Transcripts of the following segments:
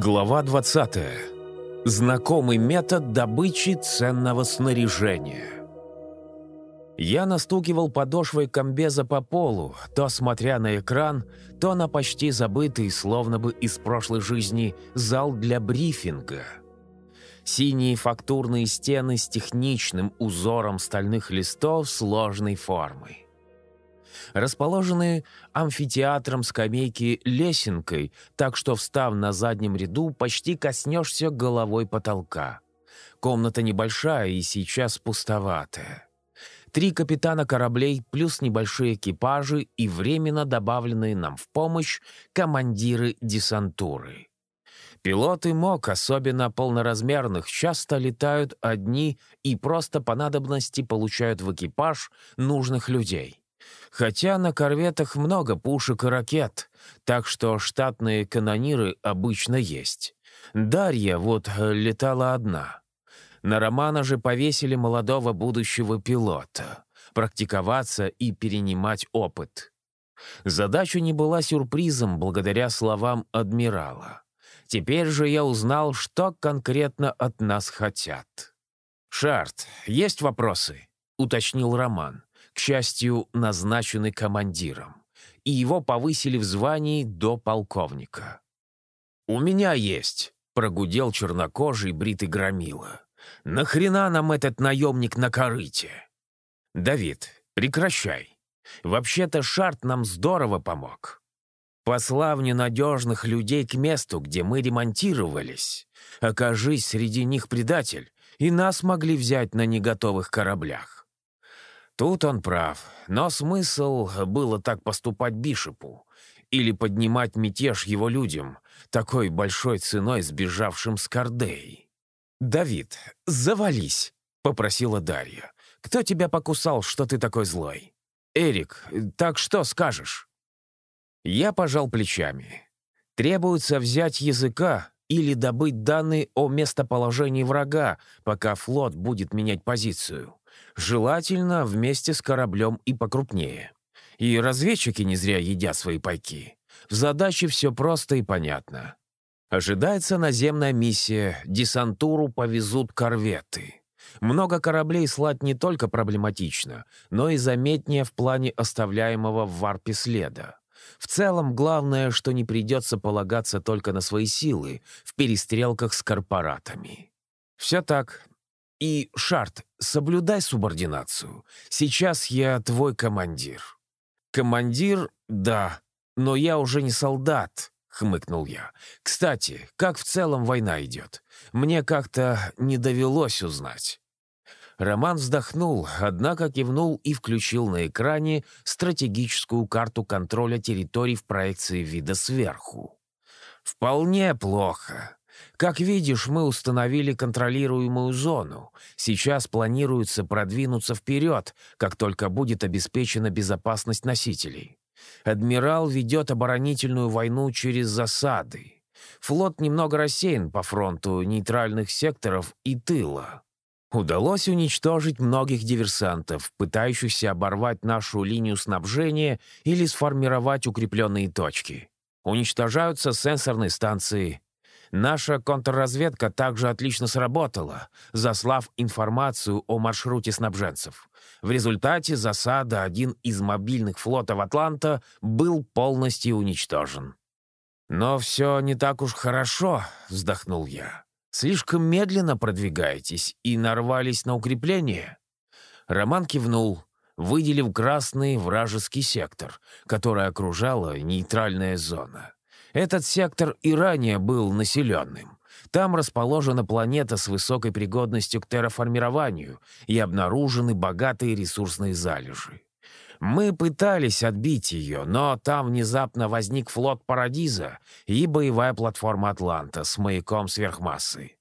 Глава 20. Знакомый метод добычи ценного снаряжения. Я настукивал подошвой комбеза по полу, то смотря на экран, то на почти забытый, словно бы из прошлой жизни, зал для брифинга. Синие фактурные стены с техничным узором стальных листов сложной формы расположены амфитеатром скамейки лесенкой, так что, встав на заднем ряду, почти коснешься головой потолка. Комната небольшая и сейчас пустоватая. Три капитана кораблей плюс небольшие экипажи и временно добавленные нам в помощь командиры десантуры. Пилоты МОК, особенно полноразмерных, часто летают одни и просто по надобности получают в экипаж нужных людей. Хотя на корветах много пушек и ракет, так что штатные канониры обычно есть. Дарья вот э, летала одна. На Романа же повесили молодого будущего пилота. Практиковаться и перенимать опыт. Задача не была сюрпризом благодаря словам адмирала. Теперь же я узнал, что конкретно от нас хотят. «Шарт, есть вопросы?» — уточнил Роман к счастью, назначенный командиром, и его повысили в звании до полковника. «У меня есть», — прогудел чернокожий бритый громила. «Нахрена нам этот наемник на корыте?» «Давид, прекращай. Вообще-то Шарт нам здорово помог. Послав ненадежных людей к месту, где мы ремонтировались, окажись среди них предатель, и нас могли взять на неготовых кораблях. Тут он прав, но смысл было так поступать Бишепу или поднимать мятеж его людям, такой большой ценой сбежавшим с Кардеи. «Давид, завались!» — попросила Дарья. «Кто тебя покусал, что ты такой злой?» «Эрик, так что скажешь?» Я пожал плечами. Требуется взять языка или добыть данные о местоположении врага, пока флот будет менять позицию. Желательно вместе с кораблем и покрупнее. И разведчики не зря едят свои пайки. В задаче все просто и понятно. Ожидается наземная миссия, десантуру повезут корветы. Много кораблей слать не только проблематично, но и заметнее в плане оставляемого в варпе следа. В целом, главное, что не придется полагаться только на свои силы в перестрелках с корпоратами. Все так, и, Шарт, соблюдай субординацию. Сейчас я твой командир». «Командир? Да. Но я уже не солдат», — хмыкнул я. «Кстати, как в целом война идет? Мне как-то не довелось узнать». Роман вздохнул, однако кивнул и включил на экране стратегическую карту контроля территорий в проекции вида сверху. «Вполне плохо. Как видишь, мы установили контролируемую зону. Сейчас планируется продвинуться вперед, как только будет обеспечена безопасность носителей. Адмирал ведет оборонительную войну через засады. Флот немного рассеян по фронту нейтральных секторов и тыла. Удалось уничтожить многих диверсантов, пытающихся оборвать нашу линию снабжения или сформировать укрепленные точки. Уничтожаются сенсорные станции, Наша контрразведка также отлично сработала, заслав информацию о маршруте снабженцев. В результате засада один из мобильных флотов «Атланта» был полностью уничтожен. «Но все не так уж хорошо», — вздохнул я. «Слишком медленно продвигаетесь и нарвались на укрепление». Роман кивнул, выделив красный вражеский сектор, который окружала нейтральная зона. Этот сектор и ранее был населенным. Там расположена планета с высокой пригодностью к терраформированию и обнаружены богатые ресурсные залежи. Мы пытались отбить ее, но там внезапно возник флот Парадиза и боевая платформа «Атланта» с маяком сверхмассы.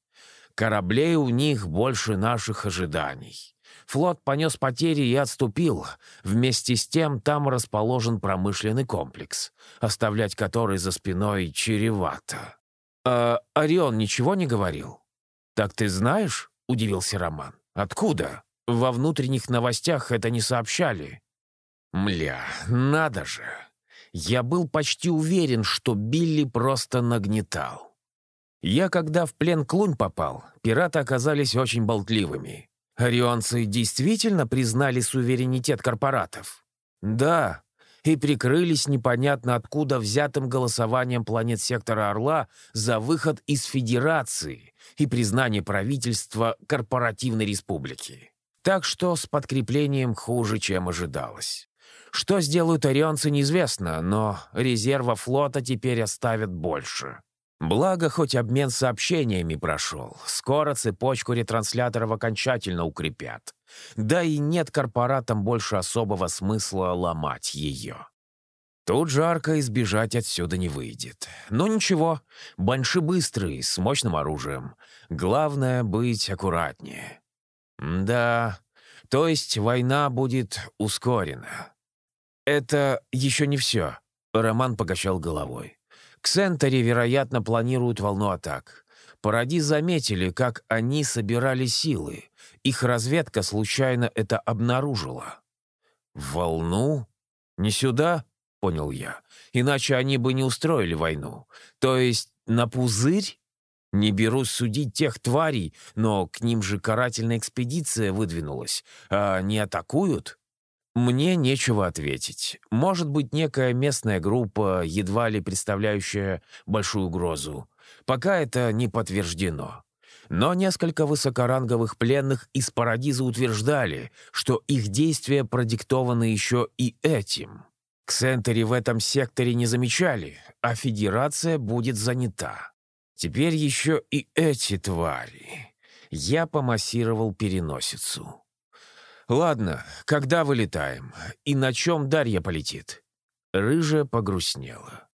Кораблей у них больше наших ожиданий. Флот понес потери и отступил. Вместе с тем там расположен промышленный комплекс, оставлять который за спиной чревато. «А Орион ничего не говорил?» «Так ты знаешь?» — удивился Роман. «Откуда? Во внутренних новостях это не сообщали». «Мля, надо же!» Я был почти уверен, что Билли просто нагнетал. Я, когда в плен Клунь попал, пираты оказались очень болтливыми. Орионцы действительно признали суверенитет корпоратов? Да, и прикрылись непонятно откуда взятым голосованием планет сектора Орла за выход из Федерации и признание правительства Корпоративной Республики. Так что с подкреплением хуже, чем ожидалось. Что сделают орионцы, неизвестно, но резерва флота теперь оставят больше. Благо, хоть обмен сообщениями прошел. Скоро цепочку ретрансляторов окончательно укрепят. Да и нет корпоратам больше особого смысла ломать ее. Тут жарко избежать отсюда не выйдет. Но ничего, Банши быстрый, с мощным оружием. Главное — быть аккуратнее. Да, то есть война будет ускорена. Это еще не все. Роман покачал головой. К Сентере, вероятно, планируют волну атак. Паради заметили, как они собирали силы. Их разведка случайно это обнаружила. «Волну? Не сюда?» — понял я. «Иначе они бы не устроили войну. То есть на пузырь?» Не берусь судить тех тварей, но к ним же карательная экспедиция выдвинулась. А не атакуют? Мне нечего ответить. Может быть, некая местная группа, едва ли представляющая большую угрозу. Пока это не подтверждено. Но несколько высокоранговых пленных из Парадиза утверждали, что их действия продиктованы еще и этим. Ксентери в этом секторе не замечали, а Федерация будет занята. Теперь еще и эти твари. Я помассировал переносицу. «Ладно, когда вылетаем? И на чем Дарья полетит?» Рыжая погрустнела.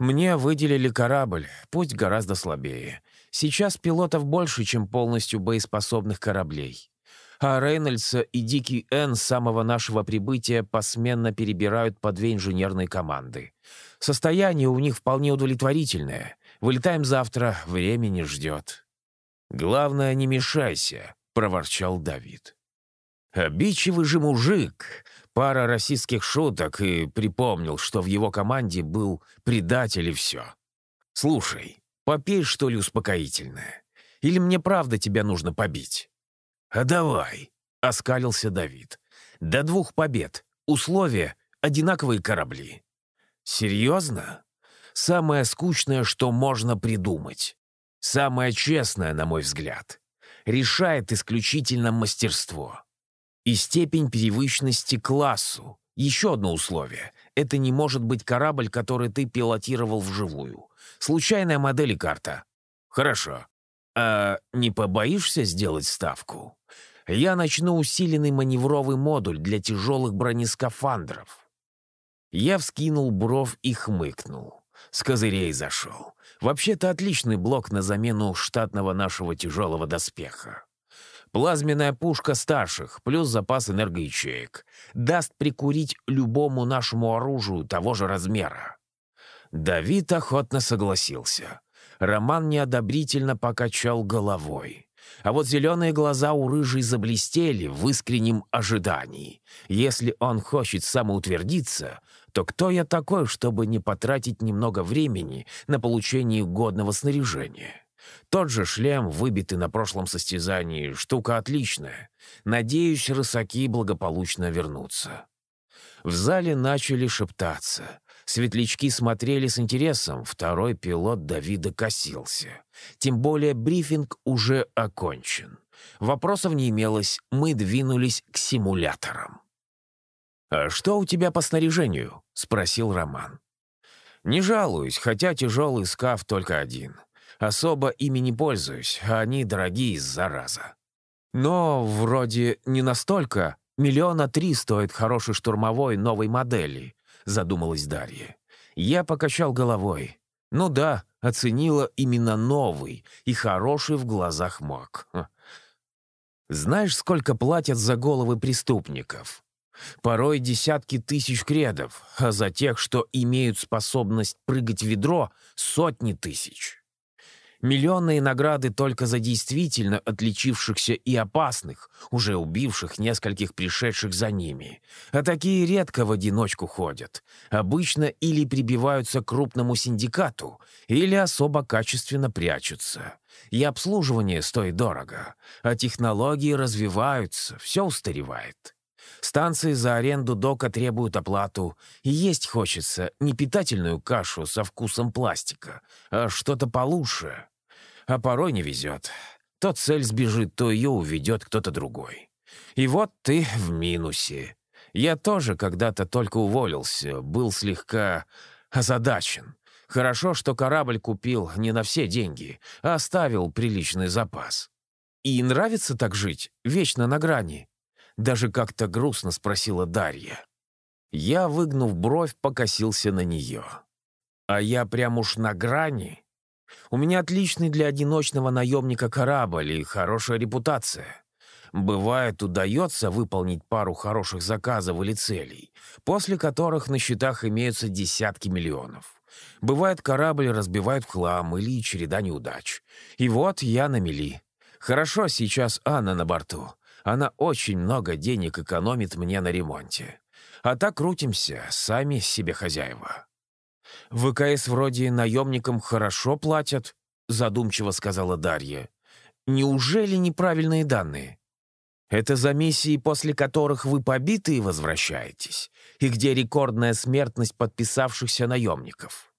«Мне выделили корабль, пусть гораздо слабее. Сейчас пилотов больше, чем полностью боеспособных кораблей. А Рейнольдса и Дикий Н с самого нашего прибытия посменно перебирают по две инженерные команды. Состояние у них вполне удовлетворительное. Вылетаем завтра, времени ждет». «Главное, не мешайся», — проворчал Давид. Обидчивый же мужик. Пара российских шуток и припомнил, что в его команде был предатель и все. «Слушай, попей, что ли, успокоительное? Или мне правда тебя нужно побить?» «А давай», — оскалился Давид. «До двух побед. Условия — одинаковые корабли». «Серьезно? Самое скучное, что можно придумать. Самое честное, на мой взгляд. Решает исключительно мастерство и степень привычности классу. Еще одно условие. Это не может быть корабль, который ты пилотировал вживую. Случайная модель и карта. Хорошо. А не побоишься сделать ставку? Я начну усиленный маневровый модуль для тяжелых бронескафандров. Я вскинул бровь и хмыкнул. С козырей зашел. Вообще-то отличный блок на замену штатного нашего тяжелого доспеха. Плазменная пушка старших, плюс запас энергоячеек. Даст прикурить любому нашему оружию того же размера. Давид охотно согласился. Роман неодобрительно покачал головой. А вот зеленые глаза у рыжей заблестели в искреннем ожидании. Если он хочет самоутвердиться, то кто я такой, чтобы не потратить немного времени на получение годного снаряжения? Тот же шлем, выбитый на прошлом состязании, штука отличная. Надеюсь, рысаки благополучно вернутся. В зале начали шептаться. Светлячки смотрели с интересом, второй пилот Давида косился. Тем более брифинг уже окончен. Вопросов не имелось, мы двинулись к симуляторам. «А что у тебя по снаряжению?» — спросил Роман. «Не жалуюсь, хотя тяжелый скаф только один. Особо ими не пользуюсь, а они дорогие, зараза. Но вроде не настолько. Миллиона три стоит хороший штурмовой новой модели, задумалась Дарья. Я покачал головой. Ну да, оценила именно новый и хороший в глазах маг. Знаешь, сколько платят за головы преступников? Порой десятки тысяч кредов, а за тех, что имеют способность прыгать в ведро, сотни тысяч. Миллионные награды только за действительно отличившихся и опасных, уже убивших нескольких пришедших за ними. А такие редко в одиночку ходят. Обычно или прибиваются к крупному синдикату, или особо качественно прячутся. И обслуживание стоит дорого, а технологии развиваются, все устаревает. Станции за аренду дока требуют оплату, и есть хочется не питательную кашу со вкусом пластика, а что-то получше а порой не везет. То цель сбежит, то ее уведет кто-то другой. И вот ты в минусе. Я тоже когда-то только уволился, был слегка озадачен. Хорошо, что корабль купил не на все деньги, а оставил приличный запас. И нравится так жить, вечно на грани? Даже как-то грустно спросила Дарья. Я, выгнув бровь, покосился на нее. А я прям уж на грани? У меня отличный для одиночного наемника корабль и хорошая репутация. Бывает, удается выполнить пару хороших заказов или целей, после которых на счетах имеются десятки миллионов. Бывает, корабль разбивают в хлам или череда неудач. И вот я на мели. Хорошо, сейчас Анна на борту. Она очень много денег экономит мне на ремонте. А так крутимся, сами себе хозяева. «ВКС вроде наемникам хорошо платят», — задумчиво сказала Дарья. «Неужели неправильные данные?» «Это за миссии, после которых вы побитые возвращаетесь, и где рекордная смертность подписавшихся наемников.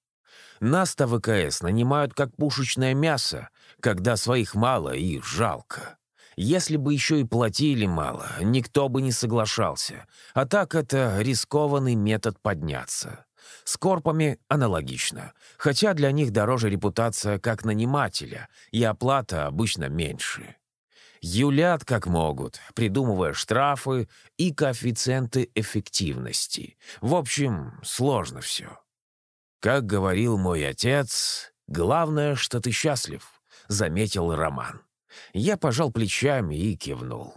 Нас-то ВКС нанимают как пушечное мясо, когда своих мало и жалко. Если бы еще и платили мало, никто бы не соглашался, а так это рискованный метод подняться. С корпами аналогично, хотя для них дороже репутация как нанимателя, и оплата обычно меньше. Юлят как могут, придумывая штрафы и коэффициенты эффективности. В общем, сложно все. Как говорил мой отец, главное, что ты счастлив, заметил Роман. Я пожал плечами и кивнул.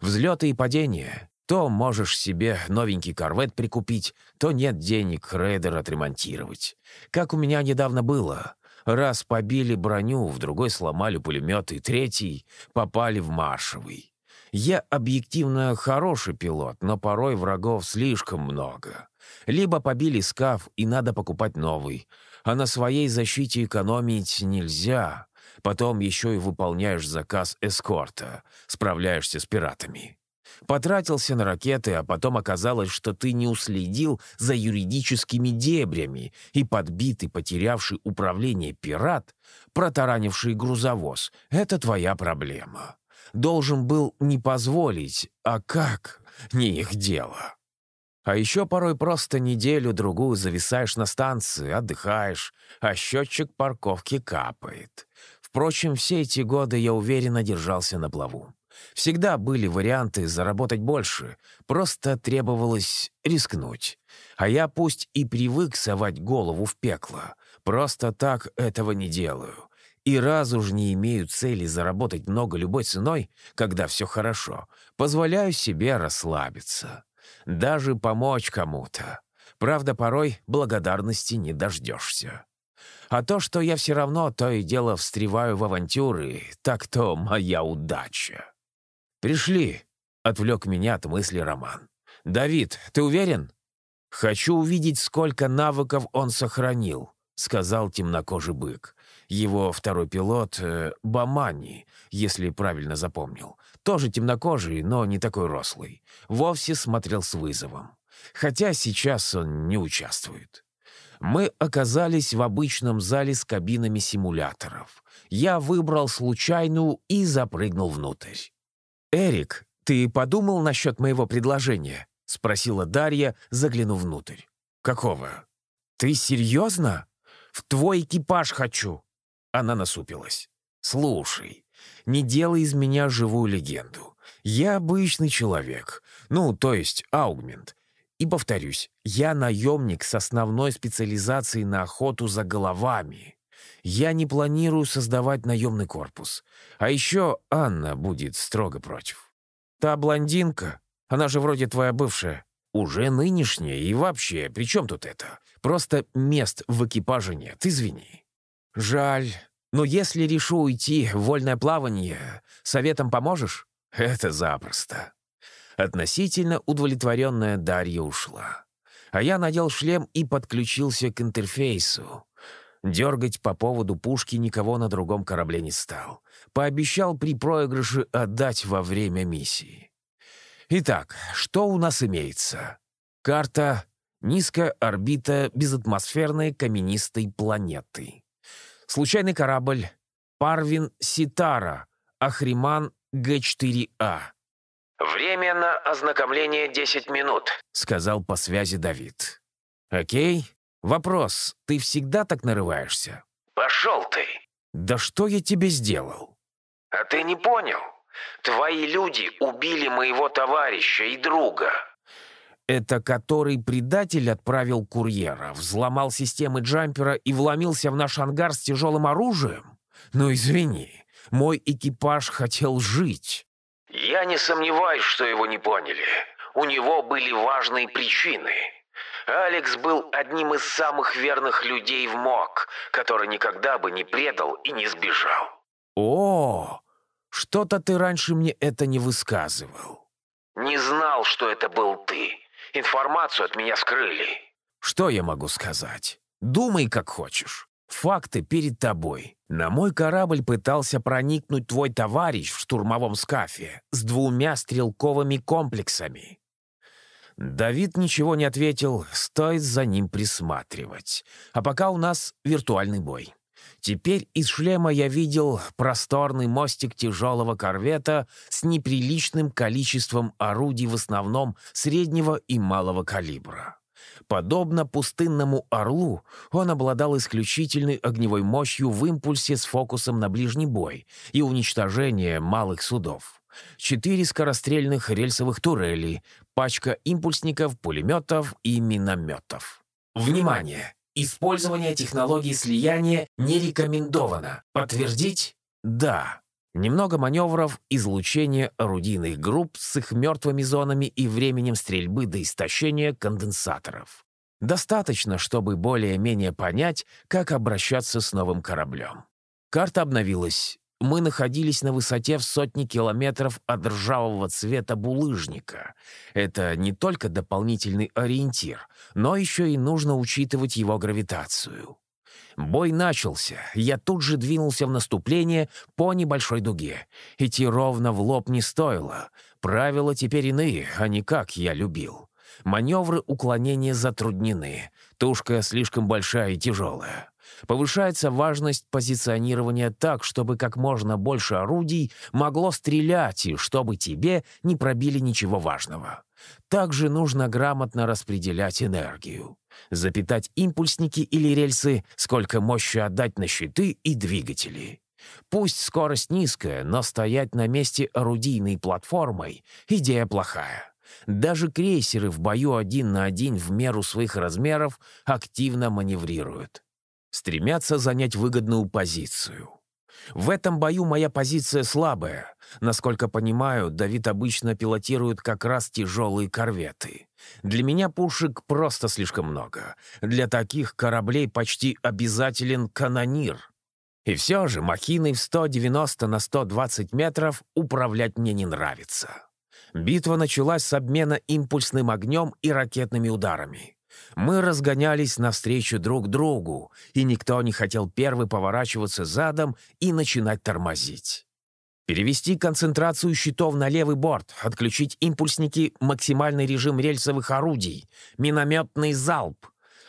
Взлеты и падения то можешь себе новенький корвет прикупить, то нет денег рейдер отремонтировать. Как у меня недавно было. Раз побили броню, в другой сломали пулемет, и третий попали в маршевый. Я объективно хороший пилот, но порой врагов слишком много. Либо побили скаф, и надо покупать новый, а на своей защите экономить нельзя. Потом еще и выполняешь заказ эскорта, справляешься с пиратами. Потратился на ракеты, а потом оказалось, что ты не уследил за юридическими дебрями, и подбитый, потерявший управление пират, протаранивший грузовоз — это твоя проблема. Должен был не позволить, а как — не их дело. А еще порой просто неделю-другую зависаешь на станции, отдыхаешь, а счетчик парковки капает. Впрочем, все эти годы я уверенно держался на плаву. Всегда были варианты заработать больше, просто требовалось рискнуть. А я пусть и привык совать голову в пекло, просто так этого не делаю. И раз уж не имею цели заработать много любой ценой, когда все хорошо, позволяю себе расслабиться. Даже помочь кому-то. Правда, порой благодарности не дождешься. А то, что я все равно то и дело встреваю в авантюры, так то моя удача. «Пришли», — отвлек меня от мысли Роман. «Давид, ты уверен?» «Хочу увидеть, сколько навыков он сохранил», — сказал темнокожий бык. Его второй пилот э, — Бамани, если правильно запомнил. Тоже темнокожий, но не такой рослый. Вовсе смотрел с вызовом. Хотя сейчас он не участвует. Мы оказались в обычном зале с кабинами симуляторов. Я выбрал случайную и запрыгнул внутрь. «Эрик, ты подумал насчет моего предложения?» — спросила Дарья, заглянув внутрь. «Какого? Ты серьезно? В твой экипаж хочу!» Она насупилась. «Слушай, не делай из меня живую легенду. Я обычный человек, ну, то есть аугмент. И повторюсь, я наемник с основной специализацией на охоту за головами. Я не планирую создавать наемный корпус. А еще Анна будет строго против. Та блондинка, она же вроде твоя бывшая, уже нынешняя и вообще, при чем тут это? Просто мест в экипаже нет, извини. Жаль. Но если решу уйти в вольное плавание, советом поможешь? Это запросто. Относительно удовлетворенная Дарья ушла. А я надел шлем и подключился к интерфейсу. Дергать по поводу пушки никого на другом корабле не стал. Пообещал при проигрыше отдать во время миссии. Итак, что у нас имеется? Карта Низкая орбита безатмосферной каменистой планеты. Случайный корабль Парвин Ситара, Ахриман Г4А. «Время на ознакомление 10 минут», — сказал по связи Давид. «Окей. Вопрос. Ты всегда так нарываешься?» «Пошел ты!» «Да что я тебе сделал?» «А ты не понял? Твои люди убили моего товарища и друга». Это который предатель отправил курьера, взломал системы джампера и вломился в наш ангар с тяжелым оружием? Ну, извини, мой экипаж хотел жить. Я не сомневаюсь, что его не поняли. У него были важные причины. Алекс был одним из самых верных людей в МОК, который никогда бы не предал и не сбежал. О, что-то ты раньше мне это не высказывал. Не знал, что это был ты. Информацию от меня скрыли». «Что я могу сказать? Думай, как хочешь. Факты перед тобой. На мой корабль пытался проникнуть твой товарищ в штурмовом скафе с двумя стрелковыми комплексами». Давид ничего не ответил, стоит за ним присматривать. А пока у нас виртуальный бой. Теперь из шлема я видел просторный мостик тяжелого корвета с неприличным количеством орудий в основном среднего и малого калибра. Подобно пустынному «Орлу», он обладал исключительной огневой мощью в импульсе с фокусом на ближний бой и уничтожение малых судов. Четыре скорострельных рельсовых турели, пачка импульсников, пулеметов и минометов. Внимание! Использование технологии слияния не рекомендовано. Подтвердить? Да. Немного маневров, излучения орудийных групп с их мертвыми зонами и временем стрельбы до истощения конденсаторов. Достаточно, чтобы более-менее понять, как обращаться с новым кораблем. Карта обновилась мы находились на высоте в сотни километров от ржавого цвета булыжника. Это не только дополнительный ориентир, но еще и нужно учитывать его гравитацию. Бой начался. Я тут же двинулся в наступление по небольшой дуге. Идти ровно в лоб не стоило. Правила теперь иные, а не как я любил. Маневры уклонения затруднены. Тушка слишком большая и тяжелая. Повышается важность позиционирования так, чтобы как можно больше орудий могло стрелять и чтобы тебе не пробили ничего важного. Также нужно грамотно распределять энергию. Запитать импульсники или рельсы, сколько мощи отдать на щиты и двигатели. Пусть скорость низкая, но стоять на месте орудийной платформой — идея плохая. Даже крейсеры в бою один на один в меру своих размеров активно маневрируют стремятся занять выгодную позицию. В этом бою моя позиция слабая. Насколько понимаю, Давид обычно пилотирует как раз тяжелые корветы. Для меня пушек просто слишком много. Для таких кораблей почти обязателен канонир. И все же махиной в 190 на 120 метров управлять мне не нравится. Битва началась с обмена импульсным огнем и ракетными ударами. Мы разгонялись навстречу друг другу, и никто не хотел первый поворачиваться задом и начинать тормозить. Перевести концентрацию щитов на левый борт, отключить импульсники, максимальный режим рельсовых орудий, минометный залп.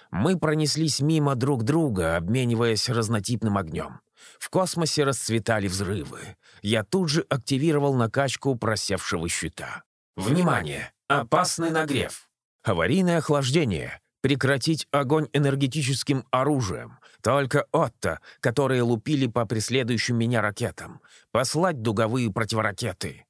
Мы пронеслись мимо друг друга, обмениваясь разнотипным огнем. В космосе расцветали взрывы. Я тут же активировал накачку просевшего щита. «Внимание! Опасный нагрев!» Аварийное охлаждение. Прекратить огонь энергетическим оружием. Только Отто, которые лупили по преследующим меня ракетам. Послать дуговые противоракеты.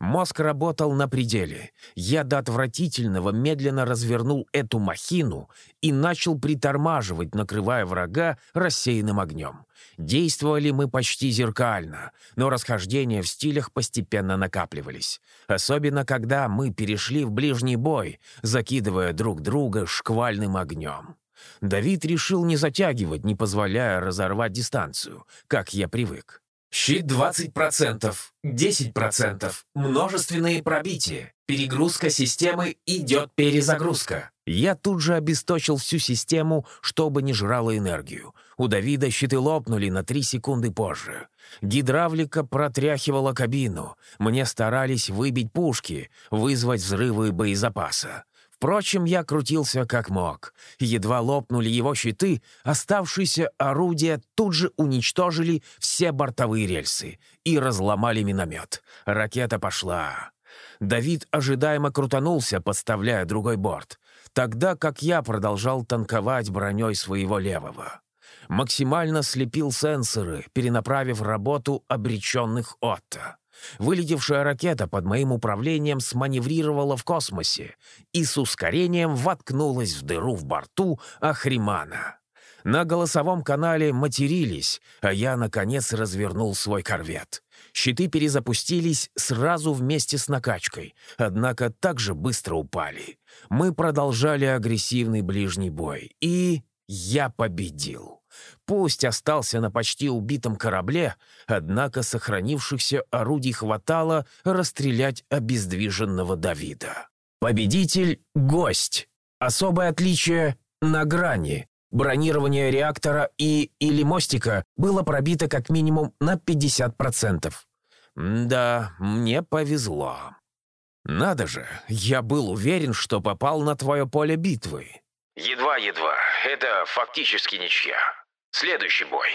Мозг работал на пределе. Я до отвратительного медленно развернул эту махину и начал притормаживать, накрывая врага рассеянным огнем. Действовали мы почти зеркально, но расхождения в стилях постепенно накапливались. Особенно, когда мы перешли в ближний бой, закидывая друг друга шквальным огнем. Давид решил не затягивать, не позволяя разорвать дистанцию, как я привык. Щит 20%, 10%, множественные пробития. Перегрузка системы идет перезагрузка. Я тут же обесточил всю систему, чтобы не жрала энергию. У Давида щиты лопнули на 3 секунды позже. Гидравлика протряхивала кабину. Мне старались выбить пушки, вызвать взрывы боезапаса. Впрочем, я крутился как мог. Едва лопнули его щиты, оставшиеся орудия тут же уничтожили все бортовые рельсы и разломали миномет. Ракета пошла. Давид ожидаемо крутанулся, подставляя другой борт, тогда как я продолжал танковать броней своего левого. Максимально слепил сенсоры, перенаправив работу обреченных Отто. Вылетевшая ракета под моим управлением сманеврировала в космосе и с ускорением воткнулась в дыру в борту Ахримана. На голосовом канале матерились, а я, наконец, развернул свой корвет. Щиты перезапустились сразу вместе с накачкой, однако также быстро упали. Мы продолжали агрессивный ближний бой, и я победил. Пусть остался на почти убитом корабле, однако сохранившихся орудий хватало расстрелять обездвиженного Давида. Победитель — гость. Особое отличие — на грани. Бронирование реактора и или мостика было пробито как минимум на 50%. Да, мне повезло. Надо же, я был уверен, что попал на твое поле битвы. Едва-едва. Это фактически ничья. Следующий бой.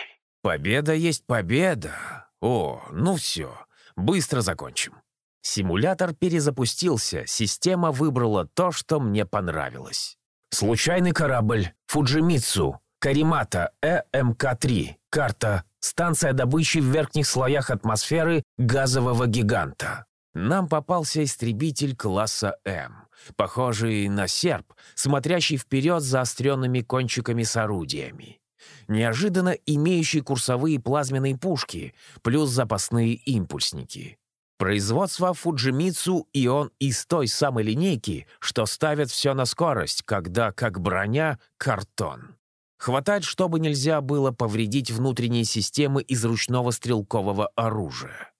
Победа есть победа. О, ну все. Быстро закончим. Симулятор перезапустился, система выбрала то, что мне понравилось. Случайный корабль Фуджимитсу, Каримата, ЭМК-3, карта, станция добычи в верхних слоях атмосферы газового гиганта. Нам попался истребитель класса М, похожий на серп, смотрящий вперед заостренными кончиками с орудиями неожиданно имеющий курсовые плазменные пушки, плюс запасные импульсники. Производство Фуджимицу и он из той самой линейки, что ставят все на скорость, когда, как броня, картон. Хватает, чтобы нельзя было повредить внутренние системы из ручного стрелкового оружия.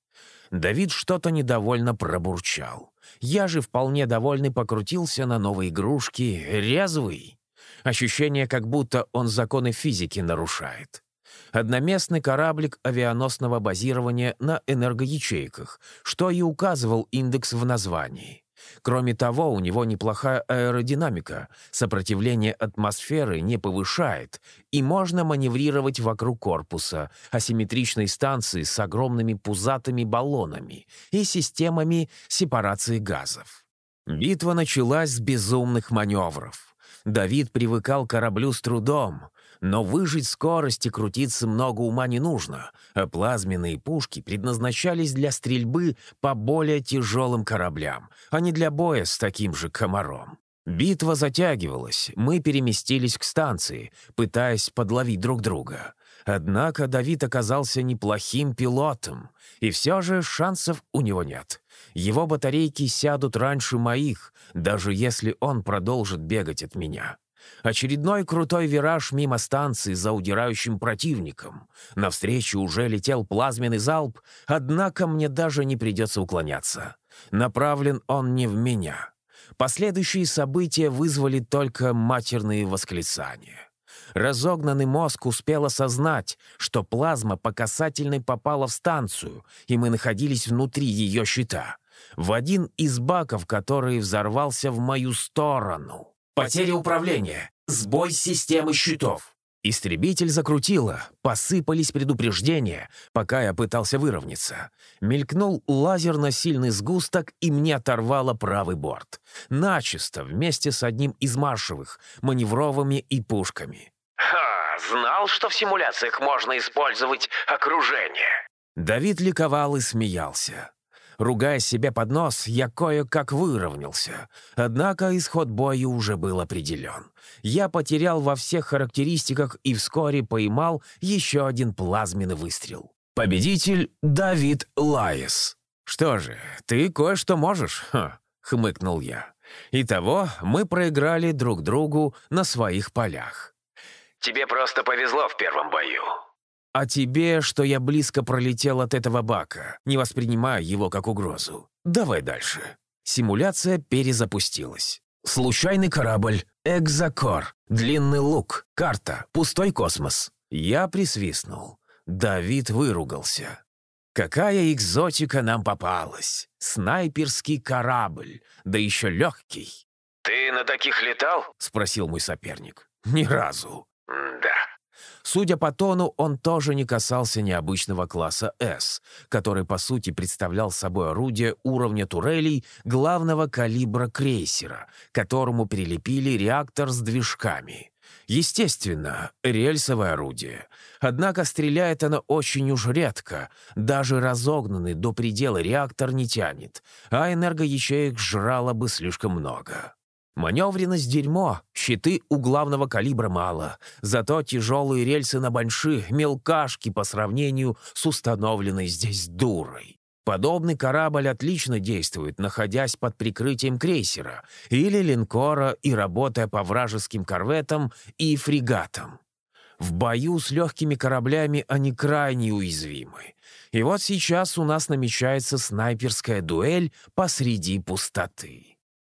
Давид что-то недовольно пробурчал. Я же вполне довольный покрутился на новой игрушке, резвый. Ощущение, как будто он законы физики нарушает. Одноместный кораблик авианосного базирования на энергоячейках, что и указывал индекс в названии. Кроме того, у него неплохая аэродинамика, сопротивление атмосферы не повышает, и можно маневрировать вокруг корпуса, асимметричной станции с огромными пузатыми баллонами и системами сепарации газов. Битва началась с безумных маневров. Давид привыкал к кораблю с трудом, но выжить скорость и крутиться много ума не нужно, а плазменные пушки предназначались для стрельбы по более тяжелым кораблям, а не для боя с таким же комаром. Битва затягивалась, мы переместились к станции, пытаясь подловить друг друга. Однако Давид оказался неплохим пилотом, и все же шансов у него нет. Его батарейки сядут раньше моих, даже если он продолжит бегать от меня. Очередной крутой вираж мимо станции за удирающим противником. Навстречу уже летел плазменный залп, однако мне даже не придется уклоняться. Направлен он не в меня. Последующие события вызвали только матерные восклицания. Разогнанный мозг успел осознать, что плазма по касательной попала в станцию, и мы находились внутри ее щита. В один из баков, который взорвался в мою сторону. Потеря управления. Сбой системы щитов. Истребитель закрутило, посыпались предупреждения, пока я пытался выровняться. Мелькнул лазерно-сильный сгусток, и мне оторвало правый борт. Начисто, вместе с одним из маршевых, маневровыми и пушками. Ха, знал, что в симуляциях можно использовать окружение. Давид ликовал и смеялся. Ругая себе под нос, я кое-как выровнялся. Однако исход боя уже был определен. Я потерял во всех характеристиках и вскоре поймал еще один плазменный выстрел. Победитель Давид Лаес. «Что же, ты кое-что можешь?» Ха, — хмыкнул я. Итого мы проиграли друг другу на своих полях. Тебе просто повезло в первом бою. А тебе, что я близко пролетел от этого бака, не воспринимая его как угрозу. Давай дальше. Симуляция перезапустилась. Случайный корабль, экзокор, длинный лук, карта, пустой космос. Я присвистнул. Давид выругался. Какая экзотика нам попалась! Снайперский корабль, да еще легкий. «Ты на таких летал?» — спросил мой соперник. «Ни разу». «Да». Судя по тону, он тоже не касался необычного класса «С», который, по сути, представлял собой орудие уровня турелей главного калибра крейсера, которому прилепили реактор с движками. Естественно, рельсовое орудие. Однако стреляет оно очень уж редко. Даже разогнанный до предела реактор не тянет, а энергоячеек жрало бы слишком много. Маневренность — дерьмо, щиты у главного калибра мало, зато тяжелые рельсы на банши — мелкашки по сравнению с установленной здесь дурой. Подобный корабль отлично действует, находясь под прикрытием крейсера или линкора и работая по вражеским корветам и фрегатам. В бою с легкими кораблями они крайне уязвимы. И вот сейчас у нас намечается снайперская дуэль посреди пустоты.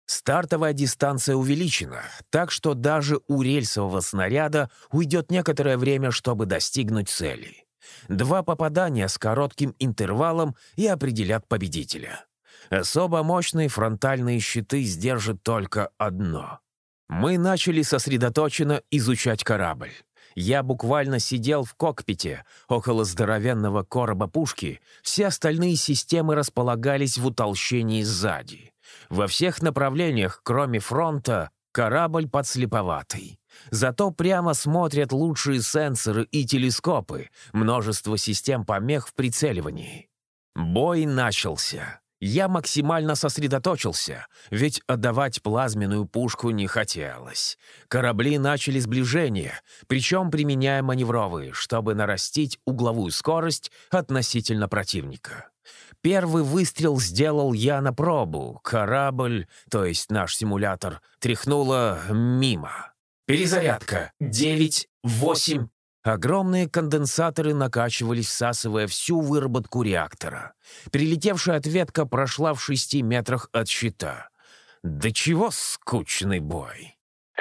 Стартовая дистанция увеличена, так что даже у рельсового снаряда уйдет некоторое время, чтобы достигнуть цели. Два попадания с коротким интервалом и определят победителя. Особо мощные фронтальные щиты сдержат только одно. Мы начали сосредоточенно изучать корабль. Я буквально сидел в кокпите, около здоровенного короба пушки, все остальные системы располагались в утолщении сзади. Во всех направлениях, кроме фронта, корабль подслеповатый. Зато прямо смотрят лучшие сенсоры и телескопы, множество систем помех в прицеливании. Бой начался. Я максимально сосредоточился, ведь отдавать плазменную пушку не хотелось. Корабли начали сближение, причем применяя маневровые, чтобы нарастить угловую скорость относительно противника. Первый выстрел сделал я на пробу. Корабль, то есть наш симулятор, тряхнуло мимо. Перезарядка. Девять, восемь. Огромные конденсаторы накачивались, всасывая всю выработку реактора. Прилетевшая ответка прошла в шести метрах от щита. Да чего скучный бой.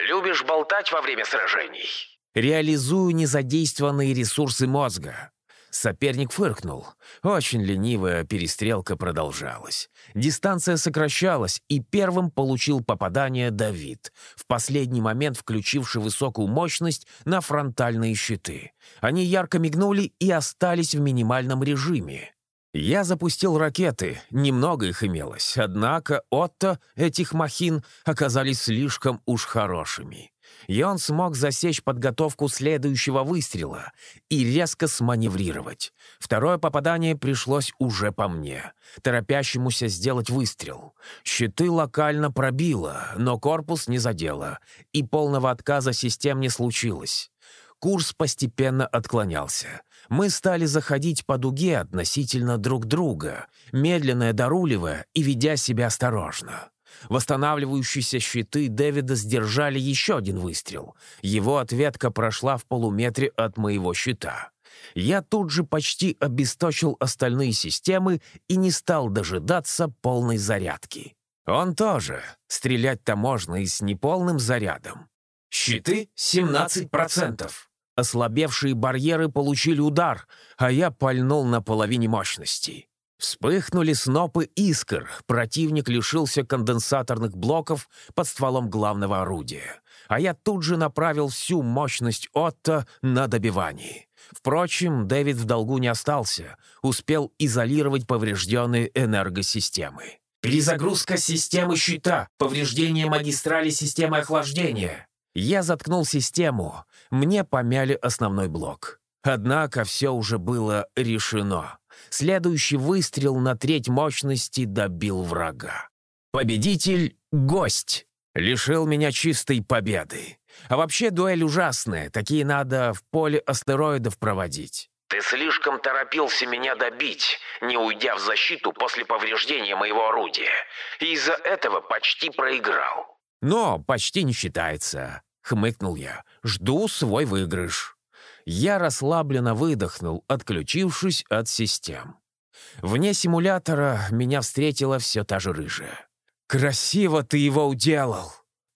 «Любишь болтать во время сражений?» Реализую незадействованные ресурсы мозга. Соперник фыркнул. Очень ленивая перестрелка продолжалась. Дистанция сокращалась, и первым получил попадание Давид, в последний момент включивший высокую мощность на фронтальные щиты. Они ярко мигнули и остались в минимальном режиме. Я запустил ракеты, немного их имелось, однако Отто этих махин оказались слишком уж хорошими и он смог засечь подготовку следующего выстрела и резко сманеврировать. Второе попадание пришлось уже по мне, торопящемуся сделать выстрел. Щиты локально пробило, но корпус не задело, и полного отказа систем не случилось. Курс постепенно отклонялся. Мы стали заходить по дуге относительно друг друга, медленно доруливая и ведя себя осторожно. Восстанавливающиеся щиты Дэвида сдержали еще один выстрел. Его ответка прошла в полуметре от моего щита. Я тут же почти обесточил остальные системы и не стал дожидаться полной зарядки. Он тоже. Стрелять-то можно и с неполным зарядом. Щиты — 17%. Ослабевшие барьеры получили удар, а я пальнул на половине мощности. Вспыхнули снопы искр, противник лишился конденсаторных блоков под стволом главного орудия. А я тут же направил всю мощность Отто на добивание. Впрочем, Дэвид в долгу не остался, успел изолировать поврежденные энергосистемы. «Перезагрузка системы щита, повреждение магистрали системы охлаждения». Я заткнул систему, мне помяли основной блок. Однако все уже было решено. Следующий выстрел на треть мощности добил врага. Победитель — гость. Лишил меня чистой победы. А вообще дуэль ужасная, такие надо в поле астероидов проводить. Ты слишком торопился меня добить, не уйдя в защиту после повреждения моего орудия. И из-за этого почти проиграл. Но почти не считается. хмыкнул я. «Жду свой выигрыш». Я расслабленно выдохнул, отключившись от систем. Вне симулятора меня встретила все та же рыжая. «Красиво ты его уделал!»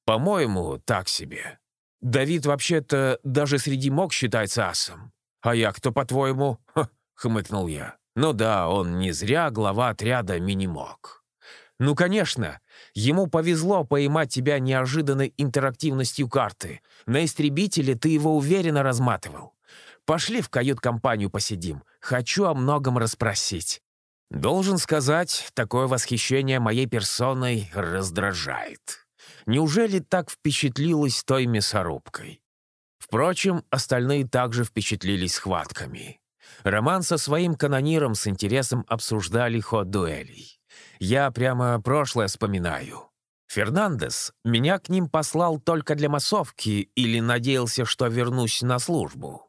«По-моему, так себе. Давид вообще-то даже среди мог считается асом. А я кто, по-твоему?» — хмыкнул я. «Ну да, он не зря глава отряда мини-мог». «Ну, конечно. Ему повезло поймать тебя неожиданной интерактивностью карты. На истребителе ты его уверенно разматывал. Пошли в кают-компанию посидим. Хочу о многом расспросить». Должен сказать, такое восхищение моей персоной раздражает. Неужели так впечатлилась той мясорубкой? Впрочем, остальные также впечатлились схватками. Роман со своим канониром с интересом обсуждали ход дуэлей. Я прямо прошлое вспоминаю. Фернандес меня к ним послал только для массовки или надеялся, что вернусь на службу.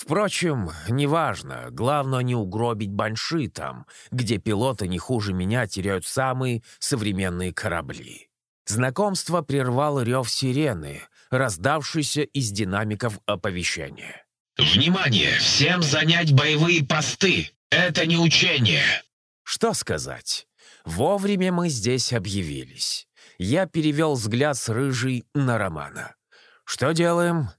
Впрочем, неважно, главное не угробить банши там, где пилоты не хуже меня теряют самые современные корабли. Знакомство прервал рев сирены, раздавшийся из динамиков оповещения. «Внимание! Всем занять боевые посты! Это не учение!» Что сказать? Вовремя мы здесь объявились. Я перевел взгляд с рыжей на Романа. «Что делаем?»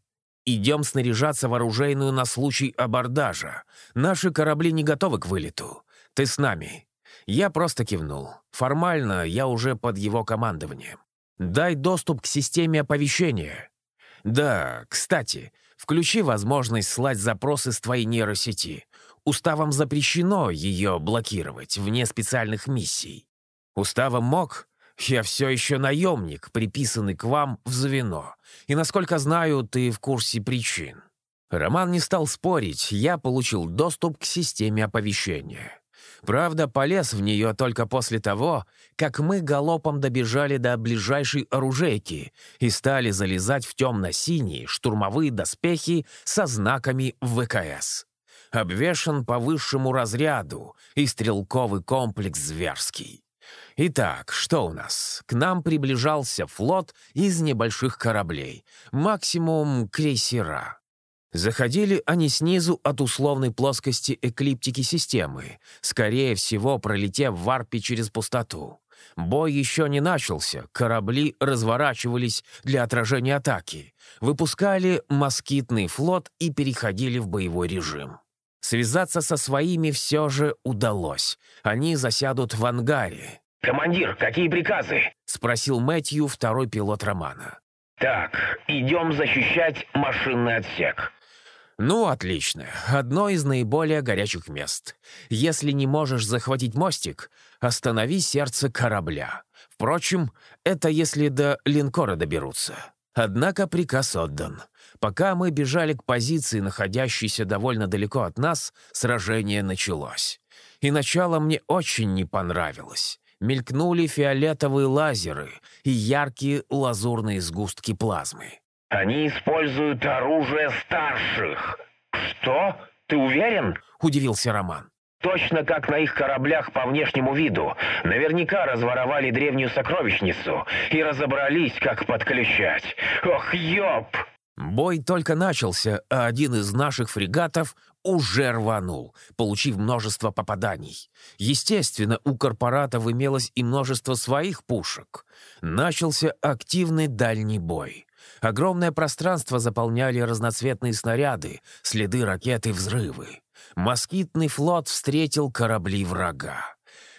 «Идем снаряжаться в оружейную на случай абордажа. Наши корабли не готовы к вылету. Ты с нами». Я просто кивнул. Формально я уже под его командованием. «Дай доступ к системе оповещения». «Да, кстати, включи возможность слать запросы с твоей нейросети. Уставом запрещено ее блокировать вне специальных миссий. Уставом мог? Я все еще наемник, приписанный к вам в звено. И, насколько знаю, ты в курсе причин». Роман не стал спорить, я получил доступ к системе оповещения. Правда, полез в нее только после того, как мы галопом добежали до ближайшей оружейки и стали залезать в темно-синие штурмовые доспехи со знаками ВКС. Обвешан по высшему разряду и стрелковый комплекс зверский. Итак, что у нас? К нам приближался флот из небольших кораблей, максимум крейсера. Заходили они снизу от условной плоскости эклиптики системы, скорее всего, пролетев в варпе через пустоту. Бой еще не начался, корабли разворачивались для отражения атаки, выпускали москитный флот и переходили в боевой режим. Связаться со своими все же удалось. Они засядут в ангаре. «Командир, какие приказы?» — спросил Мэтью, второй пилот Романа. «Так, идем защищать машинный отсек. «Ну, отлично. Одно из наиболее горячих мест. Если не можешь захватить мостик, останови сердце корабля. Впрочем, это если до линкора доберутся. Однако приказ отдан. Пока мы бежали к позиции, находящейся довольно далеко от нас, сражение началось. И начало мне очень не понравилось. Мелькнули фиолетовые лазеры и яркие лазурные сгустки плазмы. Они используют оружие старших. Что? Ты уверен? Удивился Роман. Точно как на их кораблях по внешнему виду. Наверняка разворовали древнюю сокровищницу и разобрались, как подключать. Ох, ёп! Бой только начался, а один из наших фрегатов уже рванул, получив множество попаданий. Естественно, у корпоратов имелось и множество своих пушек. Начался активный дальний бой. Огромное пространство заполняли разноцветные снаряды, следы ракет и взрывы. Москитный флот встретил корабли врага.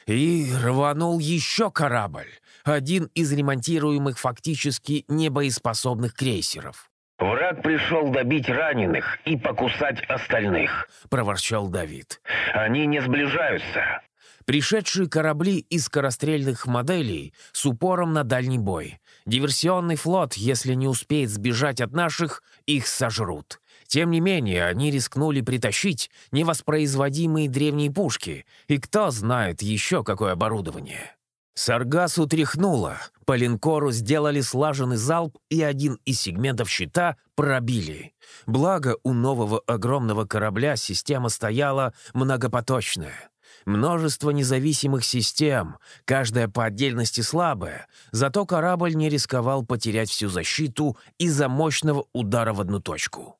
И рванул еще корабль, один из ремонтируемых фактически небоеспособных крейсеров. «Враг пришел добить раненых и покусать остальных», — проворчал Давид. «Они не сближаются. Пришедшие корабли из скорострельных моделей с упором на дальний бой. Диверсионный флот, если не успеет сбежать от наших, их сожрут. Тем не менее, они рискнули притащить невоспроизводимые древние пушки, и кто знает еще какое оборудование. Саргасу тряхнуло, по линкору сделали слаженный залп, и один из сегментов щита пробили. Благо, у нового огромного корабля система стояла многопоточная. Множество независимых систем, каждая по отдельности слабая, зато корабль не рисковал потерять всю защиту из-за мощного удара в одну точку.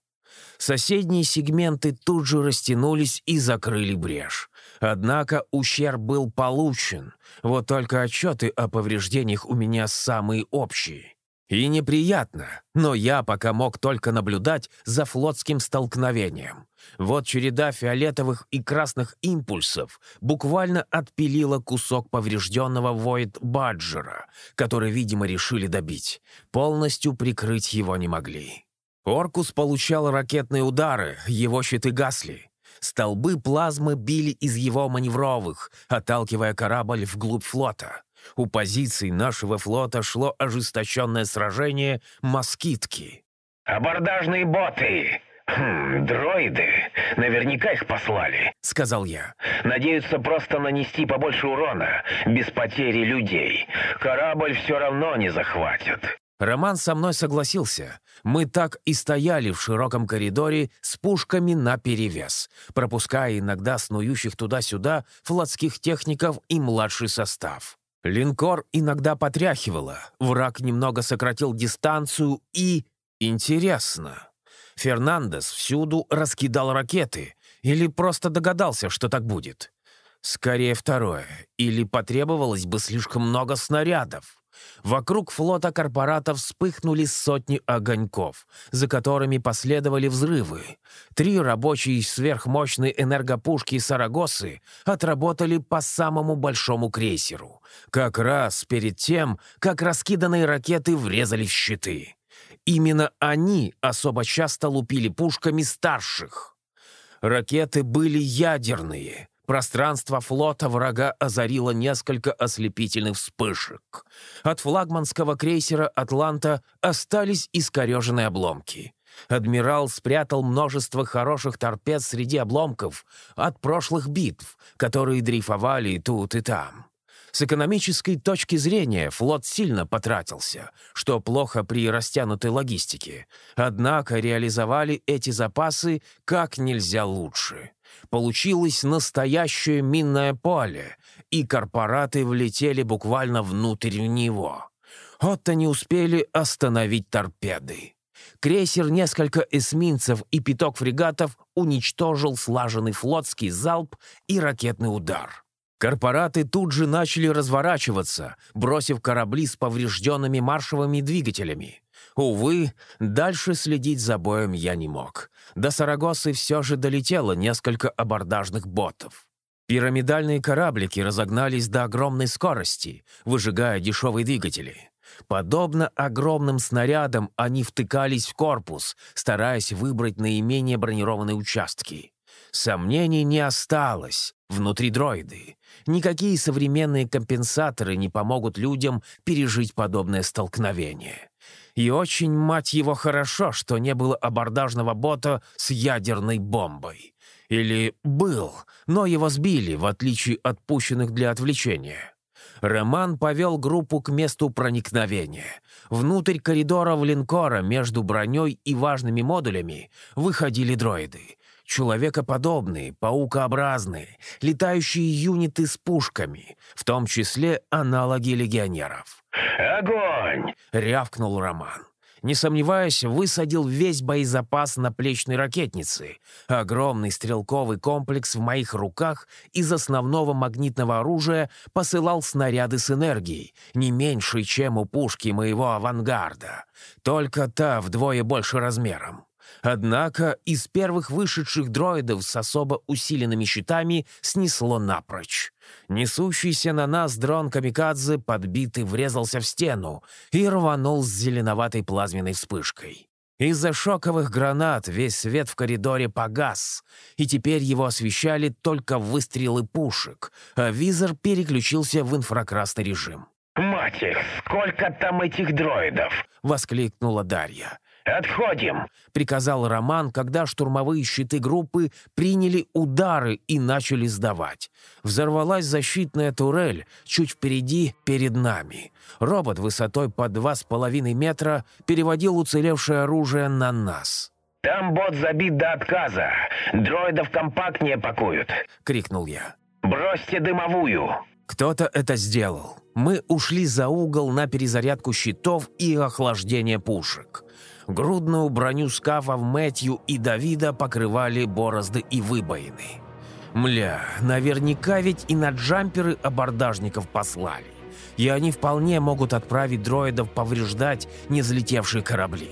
Соседние сегменты тут же растянулись и закрыли брешь. Однако ущерб был получен, вот только отчеты о повреждениях у меня самые общие. И неприятно, но я пока мог только наблюдать за флотским столкновением. Вот череда фиолетовых и красных импульсов буквально отпилила кусок поврежденного Войд Баджера, который, видимо, решили добить. Полностью прикрыть его не могли. Оркус получал ракетные удары, его щиты гасли. Столбы плазмы били из его маневровых, отталкивая корабль вглубь флота. У позиций нашего флота шло ожесточенное сражение «Москитки». «Абордажные боты! Хм, дроиды! Наверняка их послали», — сказал я. «Надеются просто нанести побольше урона, без потери людей. Корабль все равно не захватят». Роман со мной согласился. Мы так и стояли в широком коридоре с пушками наперевес, пропуская иногда снующих туда-сюда флотских техников и младший состав. Линкор иногда потряхивало, враг немного сократил дистанцию и... Интересно. Фернандес всюду раскидал ракеты или просто догадался, что так будет? Скорее второе. Или потребовалось бы слишком много снарядов? Вокруг флота корпоратов вспыхнули сотни огоньков, за которыми последовали взрывы. Три рабочие сверхмощные энергопушки Сарагосы отработали по самому большому крейсеру, как раз перед тем, как раскиданные ракеты врезали в щиты. Именно они особо часто лупили пушками старших. Ракеты были ядерные, Пространство флота врага озарило несколько ослепительных вспышек. От флагманского крейсера «Атланта» остались искореженные обломки. Адмирал спрятал множество хороших торпед среди обломков от прошлых битв, которые дрейфовали тут и там. С экономической точки зрения флот сильно потратился, что плохо при растянутой логистике. Однако реализовали эти запасы как нельзя лучше. Получилось настоящее минное поле, и корпораты влетели буквально внутрь него. Вот не успели остановить торпеды. Крейсер, несколько эсминцев и пяток фрегатов уничтожил слаженный флотский залп и ракетный удар. Корпораты тут же начали разворачиваться, бросив корабли с поврежденными маршевыми двигателями. Увы, дальше следить за боем я не мог. До Сарагосы все же долетело несколько абордажных ботов. Пирамидальные кораблики разогнались до огромной скорости, выжигая дешевые двигатели. Подобно огромным снарядам, они втыкались в корпус, стараясь выбрать наименее бронированные участки. Сомнений не осталось. Внутри дроиды. Никакие современные компенсаторы не помогут людям пережить подобное столкновение. И очень, мать его, хорошо, что не было абордажного бота с ядерной бомбой. Или был, но его сбили, в отличие от пущенных для отвлечения. Роман повел группу к месту проникновения. Внутрь коридоров линкора между броней и важными модулями выходили дроиды. Человекоподобные, паукообразные, летающие юниты с пушками, в том числе аналоги легионеров. «Огонь!» — рявкнул Роман. Не сомневаясь, высадил весь боезапас на плечной ракетнице. Огромный стрелковый комплекс в моих руках из основного магнитного оружия посылал снаряды с энергией, не меньше, чем у пушки моего авангарда. Только та вдвое больше размером. Однако из первых вышедших дроидов с особо усиленными щитами снесло напрочь. Несущийся на нас дрон Камикадзе, подбитый, врезался в стену и рванул с зеленоватой плазменной вспышкой. Из-за шоковых гранат весь свет в коридоре погас, и теперь его освещали только выстрелы пушек, а визор переключился в инфракрасный режим. «Мать их, сколько там этих дроидов!» — воскликнула Дарья. «Отходим!» — приказал Роман, когда штурмовые щиты группы приняли удары и начали сдавать. Взорвалась защитная турель чуть впереди, перед нами. Робот высотой по два с половиной метра переводил уцелевшее оружие на нас. «Там бот забит до отказа. Дроидов компактнее пакуют», — крикнул я. Бросьте дымовую!» Кто-то это сделал. Мы ушли за угол на перезарядку щитов и охлаждение пушек. Грудную броню скафов Мэтью и Давида покрывали борозды и выбоины. Мля, наверняка ведь и на джамперы абордажников послали. И они вполне могут отправить дроидов повреждать незлетевшие корабли.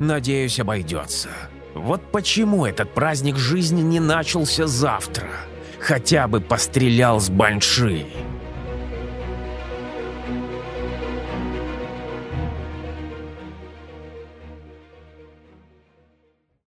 Надеюсь, обойдется. Вот почему этот праздник жизни не начался завтра? Хотя бы пострелял с банши.